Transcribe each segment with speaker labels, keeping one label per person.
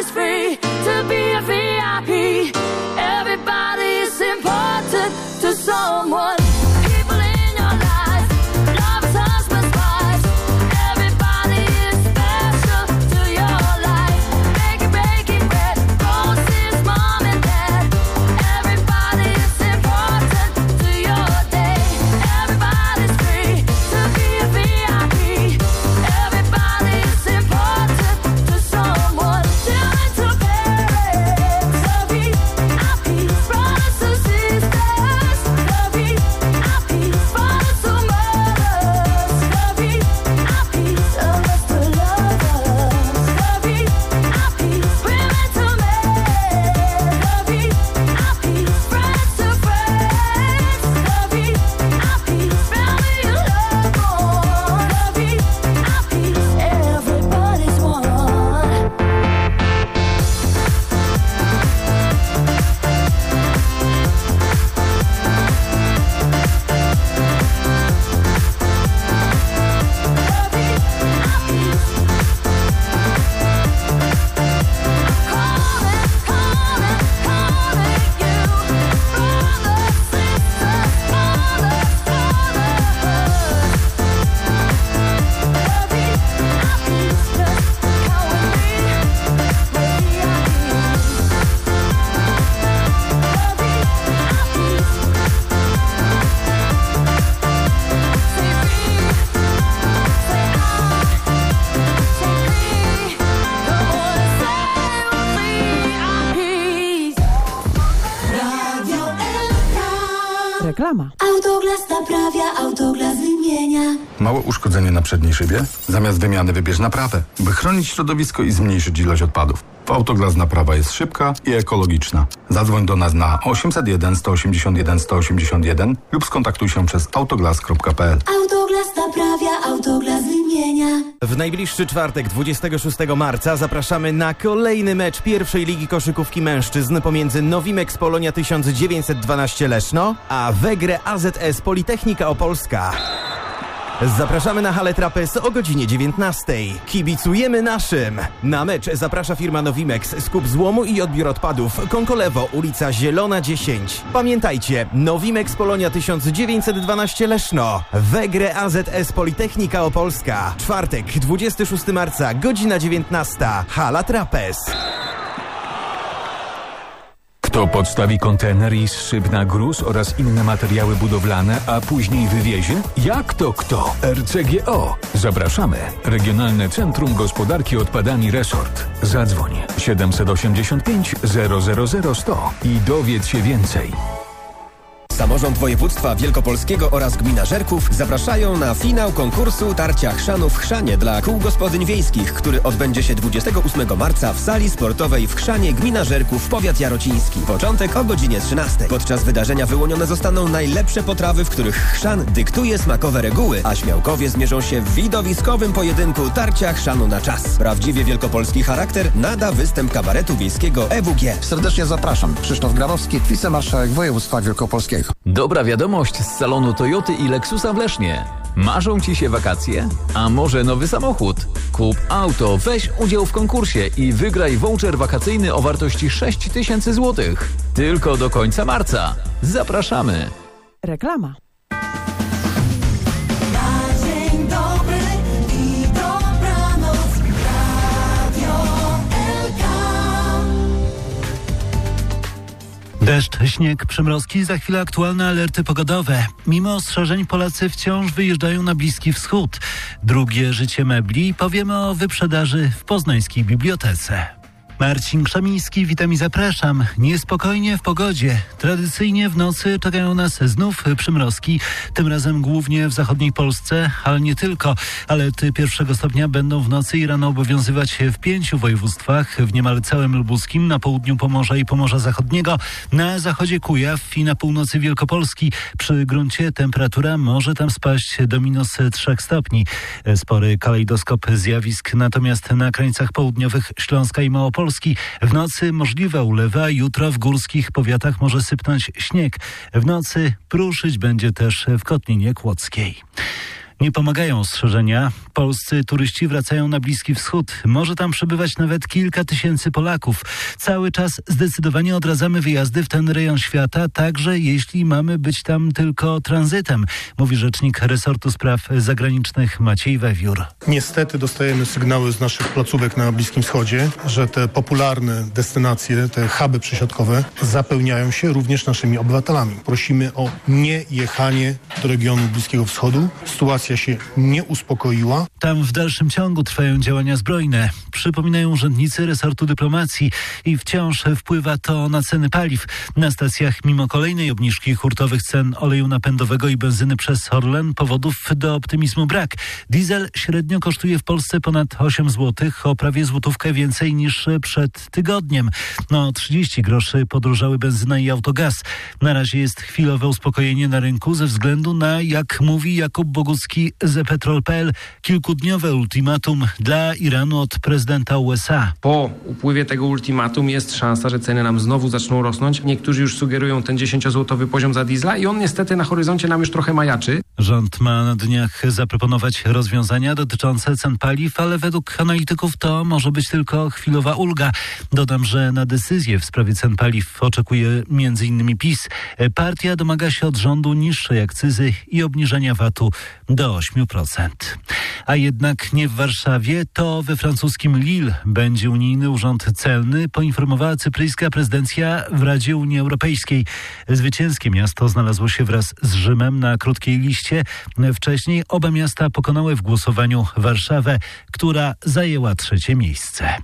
Speaker 1: Everybody's free to be a VIP. Everybody is important to someone.
Speaker 2: Małe uszkodzenie na przedniej szybie? Zamiast wymiany wybierz naprawę, by chronić środowisko i zmniejszyć ilość odpadów. W Autoglas naprawa jest szybka i ekologiczna. Zadzwoń do nas na 801 181 181 lub skontaktuj się przez autoglas.pl.
Speaker 3: Autoglas naprawia, autoglas wymienia.
Speaker 4: W najbliższy czwartek, 26 marca, zapraszamy na kolejny mecz pierwszej ligi koszykówki mężczyzn pomiędzy Nowimex Polonia 1912 Leszno, a Wegre AZS Politechnika Opolska. Zapraszamy na halę Trapez o godzinie 19. Kibicujemy naszym! Na mecz zaprasza firma Nowimex, skup złomu i odbiór odpadów. Konkolewo, ulica Zielona 10. Pamiętajcie, Nowimex Polonia 1912 Leszno. Wegre AZS Politechnika Opolska. Czwartek, 26 marca, godzina 19. Hala Trapez.
Speaker 5: Kto podstawi kontener i zszyb na gruz oraz inne materiały budowlane, a później wywiezie? Jak to kto? RCGO. Zapraszamy. Regionalne Centrum Gospodarki Odpadami Resort. Zadzwoń 785 000 100 i dowiedz się więcej.
Speaker 6: Samorząd Województwa Wielkopolskiego oraz Gmina Żerków zapraszają na finał konkursu Tarcia Chrzanów Chrzanie dla kół gospodyń wiejskich, który odbędzie się 28 marca w sali sportowej w Chrzanie Gmina Żerków, powiat jarociński. Początek o godzinie 13. Podczas wydarzenia wyłonione zostaną najlepsze potrawy, w których chrzan dyktuje smakowe reguły, a śmiałkowie zmierzą się w widowiskowym pojedynku Tarcia Chrzanu na czas. Prawdziwie wielkopolski charakter nada występ kabaretu wiejskiego EWG.
Speaker 7: Serdecznie zapraszam. Krzysztof Grabowski, wicemarszałek województwa wielkopolskiego.
Speaker 8: Dobra wiadomość z salonu Toyoty i Lexusa w Lesznie. Marzą Ci się wakacje? A może nowy samochód? Kup auto, weź udział w konkursie i wygraj voucher wakacyjny o wartości 6000 zł. Tylko do końca marca. Zapraszamy!
Speaker 9: Reklama.
Speaker 10: Deszcz, śnieg, przymrozki, za chwilę aktualne alerty pogodowe. Mimo ostrzeżeń Polacy wciąż wyjeżdżają na Bliski Wschód. Drugie życie mebli powiemy o wyprzedaży w poznańskiej bibliotece. Marcin Krzemiński, witam i zapraszam. Niespokojnie w pogodzie. Tradycyjnie w nocy czekają nas znów przymrozki, tym razem głównie w zachodniej Polsce, ale nie tylko. Alerty pierwszego stopnia będą w nocy i rano obowiązywać w pięciu województwach, w niemal całym lubuskim, na południu Pomorza i Pomorza Zachodniego, na zachodzie Kujaw i na północy Wielkopolski. Przy gruncie temperatura może tam spaść do minus 3 stopni. Spory kalejdoskop zjawisk, natomiast na krańcach południowych Śląska i Małopolski w nocy możliwa ulewa, jutro w górskich powiatach może sypnąć śnieg. W nocy pruszyć będzie też w Kotlinie Kłodzkiej. Nie pomagają ostrzeżenia. Polscy turyści wracają na Bliski Wschód. Może tam przebywać nawet kilka tysięcy Polaków. Cały czas zdecydowanie odradzamy wyjazdy w ten rejon świata, także jeśli mamy być tam tylko tranzytem, mówi rzecznik resortu spraw zagranicznych Maciej Wewiór.
Speaker 11: Niestety dostajemy sygnały z naszych placówek na Bliskim Wschodzie, że te popularne destynacje, te huby przysiadkowe zapełniają się również naszymi obywatelami. Prosimy o nie jechanie do regionu Bliskiego Wschodu. Sytuacja się nie uspokoiła.
Speaker 10: Tam w dalszym ciągu trwają działania zbrojne. Przypominają urzędnicy resortu dyplomacji i wciąż wpływa to na ceny paliw. Na stacjach mimo kolejnej obniżki hurtowych cen oleju napędowego i benzyny przez Orlen powodów do optymizmu brak. Diesel średnio kosztuje w Polsce ponad 8 zł, o prawie złotówkę więcej niż przed tygodniem. No 30 groszy podróżały benzyna i autogaz. Na razie jest chwilowe uspokojenie na rynku ze względu na, jak mówi Jakub Bogucki z Petrol.pl, kilkudniowe ultimatum dla Iranu od prezydenta USA.
Speaker 12: Po upływie tego ultimatum jest szansa, że ceny nam znowu zaczną rosnąć. Niektórzy już sugerują ten 10-złotowy poziom za diesla i on niestety na horyzoncie nam już trochę majaczy.
Speaker 10: Rząd ma na dniach zaproponować rozwiązania dotyczące cen paliw, ale według analityków to może być tylko chwilowa ulga. Dodam, że na decyzję w sprawie cen paliw oczekuje m.in. PiS. Partia domaga się od rządu niższej akcyzy i obniżenia VAT-u do 8%. A jednak nie w Warszawie, to we francuskim Lille będzie unijny urząd celny, poinformowała cypryjska prezydencja w Radzie Unii Europejskiej. Zwycięskie miasto znalazło się wraz z Rzymem na krótkiej liście. Wcześniej oba miasta pokonały w głosowaniu Warszawę, która zajęła trzecie miejsce.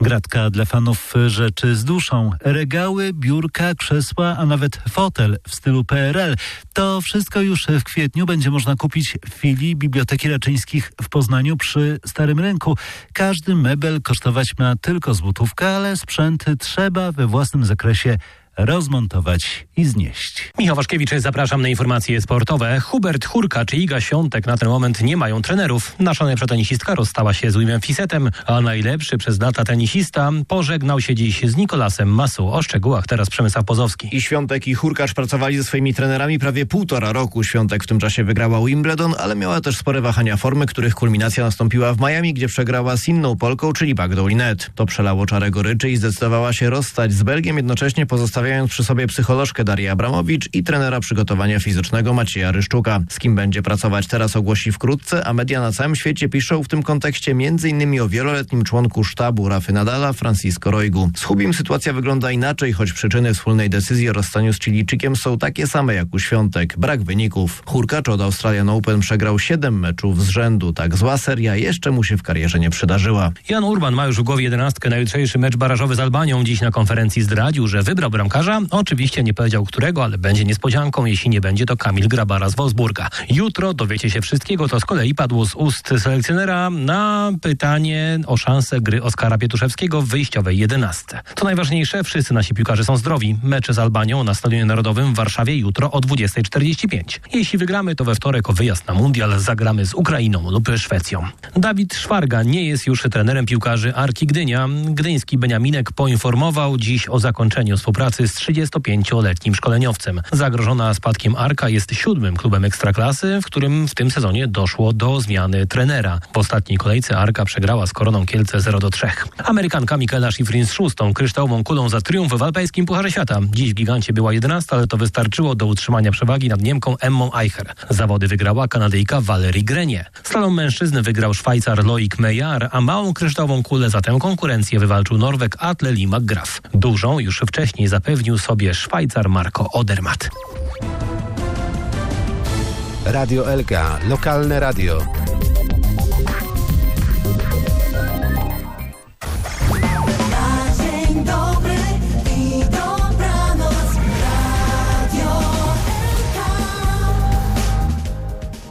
Speaker 10: Gratka dla fanów rzeczy z duszą. Regały, biurka, krzesła, a nawet fotel w stylu PRL. To wszystko już w kwietniu będzie można kupić w filii Biblioteki Raczyńskich w Poznaniu przy Starym Rynku. Każdy mebel kosztować ma tylko złotówkę, ale sprzęt trzeba we własnym zakresie rozmontować i znieść.
Speaker 13: Michał Waszkiewicz, zapraszam na informacje sportowe. Hubert Hurkacz i Iga Świątek na ten moment nie mają trenerów. Nasza najlepsza tenisistka rozstała się z Williamem Fisetem, a najlepszy przez lata tenisista pożegnał się dziś z Nikolasem Masu. O szczegółach teraz Przemysław Pozowski.
Speaker 14: I Świątek i Hurkacz pracowali ze swoimi trenerami prawie półtora roku. Świątek w tym czasie wygrała Wimbledon, ale miała też spore wahania formy, których kulminacja nastąpiła w Miami, gdzie przegrała z inną Polką, czyli Bagdą Linet. To przelało czarę goryczy i zdecydowała się rozstać z Belgiem, jednocześnie pozostawiając przy sobie psycholożkę Darię Abramowicz i trenera przygotowania fizycznego Macieja Ryszczuka. Z kim będzie pracować teraz ogłosi wkrótce, a media na całym świecie piszą w tym kontekście m.in. o wieloletnim członku sztabu Rafy Nadala, Francisco Roigu. Z Hubim sytuacja wygląda inaczej, choć przyczyny wspólnej decyzji o rozstaniu z Chilijczykiem są takie same jak u Świątek. Brak wyników. Hurkacz od Australian Open przegrał 7 meczów z rzędu. Tak zła seria jeszcze mu się w karierze nie przydarzyła.
Speaker 13: Jan Urban ma już w głowie jedenastkę na jutrzejszy mecz barażowy z Albanią. Dziś na konferencji zdradził, że wybrał bramkarza Oczywiście nie powiedział którego, ale będzie niespodzianką, jeśli nie będzie to Kamil Grabara z Wolfsburga. Jutro dowiecie się wszystkiego, to z kolei padło z ust selekcjonera na pytanie o szansę gry Oskara Pietuszewskiego w wyjściowej jedenastce. To najważniejsze, wszyscy nasi piłkarze są zdrowi. Mecze z Albanią na Stadionie Narodowym w Warszawie jutro o 20.45. Jeśli wygramy, to we wtorek o wyjazd na Mundial zagramy z Ukrainą lub Szwecją. Dawid Szwarga nie jest już trenerem piłkarzy Arki Gdynia. Gdyński Beniaminek poinformował dziś o zakończeniu współpracy z 35-letnim szkoleniowcem. Zagrożona spadkiem Arka jest siódmym klubem Ekstraklasy, w którym w tym sezonie doszło do zmiany trenera. W ostatniej kolejce Arka przegrała z Koroną Kielce 0 do 3. Amerykanka Michaela Schifrin z szóstą kryształową kulą za triumf w alpejskim Pucharze Świata. Dziś w gigancie była 11, ale to wystarczyło do utrzymania przewagi nad Niemką Emmą Eicher. Zawody wygrała Kanadyjka Valerie Grenie. Slalom mężczyzn wygrał Szwajcar Loic Meillard, a małą kryształową kulę za tę konkurencję wywalczył Norweg Atle Lee McGrath. Dużą już wcześniej zapewnił sobie Szwajcar Marco Odermatt.
Speaker 9: Radio Elka, lokalne radio.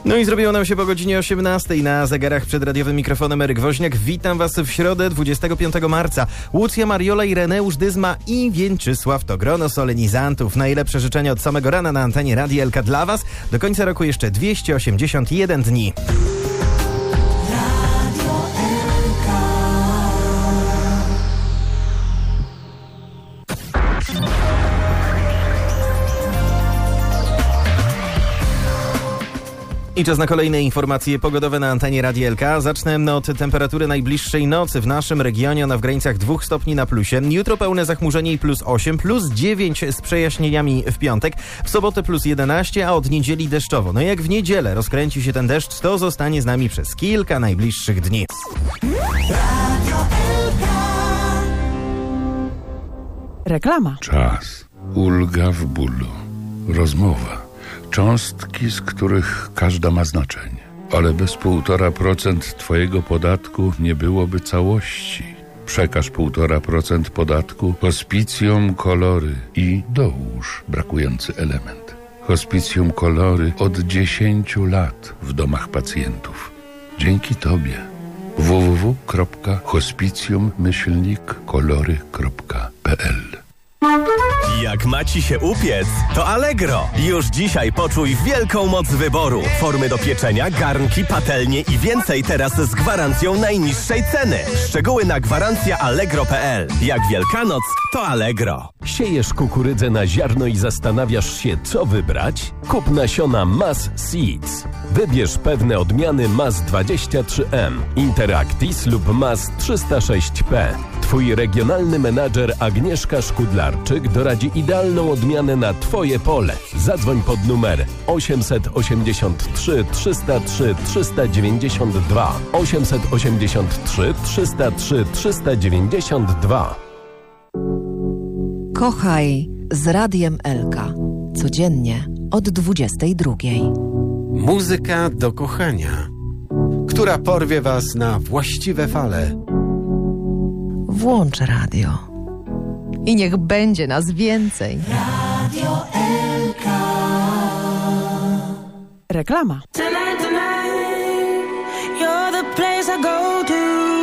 Speaker 4: No i zrobiło nam się po godzinie 18 na zegarach przed radiowym mikrofonem Eryk Woźniak. Witam Was w środę 25 marca. Łucja Mariola, Ireneusz Dyzma i Więczysław to grono solenizantów. Najlepsze życzenia od samego rana na antenie Radia Elka dla Was. Do końca roku jeszcze 281 dni. I czas na kolejne informacje pogodowe na antenie Radielka. Zacznę od temperatury najbliższej nocy w naszym regionie. Ona w granicach 2 stopni na plusie. Jutro pełne zachmurzenie i plus 8, plus 9 z przejaśnieniami w piątek. W sobotę plus 11, a od niedzieli deszczowo. No jak w niedzielę rozkręci się ten deszcz, to zostanie z nami przez kilka najbliższych dni.
Speaker 15: Reklama.
Speaker 16: Czas. Ulga w bólu. Rozmowa. Cząstki, z których każda ma znaczenie. Ale bez 1,5% Twojego podatku nie byłoby całości. Przekaż 1,5% podatku Hospicjum Kolory i dołóż brakujący element. Hospicjum Kolory od 10 lat w domach pacjentów. Dzięki Tobie. www.hospicjum-kolory.pl
Speaker 6: Jak ma ci się upiec, to Allegro. Już dzisiaj poczuj wielką moc wyboru. Formy do pieczenia, garnki, patelnie i więcej teraz z gwarancją najniższej ceny. Szczegóły na gwarancja allegro.pl. Jak Wielkanoc, to Allegro.
Speaker 17: Siejesz kukurydzę na ziarno i zastanawiasz się, co wybrać? Kup nasiona Mas Seeds. Wybierz pewne odmiany Mas 23M, Interactis lub Mas 306P. Twój regionalny menadżer Agnieszka Szkudlarczyk doradzi idealną odmianę na Twoje pole. Zadzwoń pod numer 883 303 392 883 303 392
Speaker 18: Kochaj z Radiem Elka. Codziennie od 22.
Speaker 9: Muzyka do kochania, która porwie Was na właściwe fale.
Speaker 18: Włącz radio. I niech będzie nas więcej.
Speaker 19: Radio Elka.
Speaker 15: Reklama.
Speaker 11: Tonight, tonight, you're the place I go to.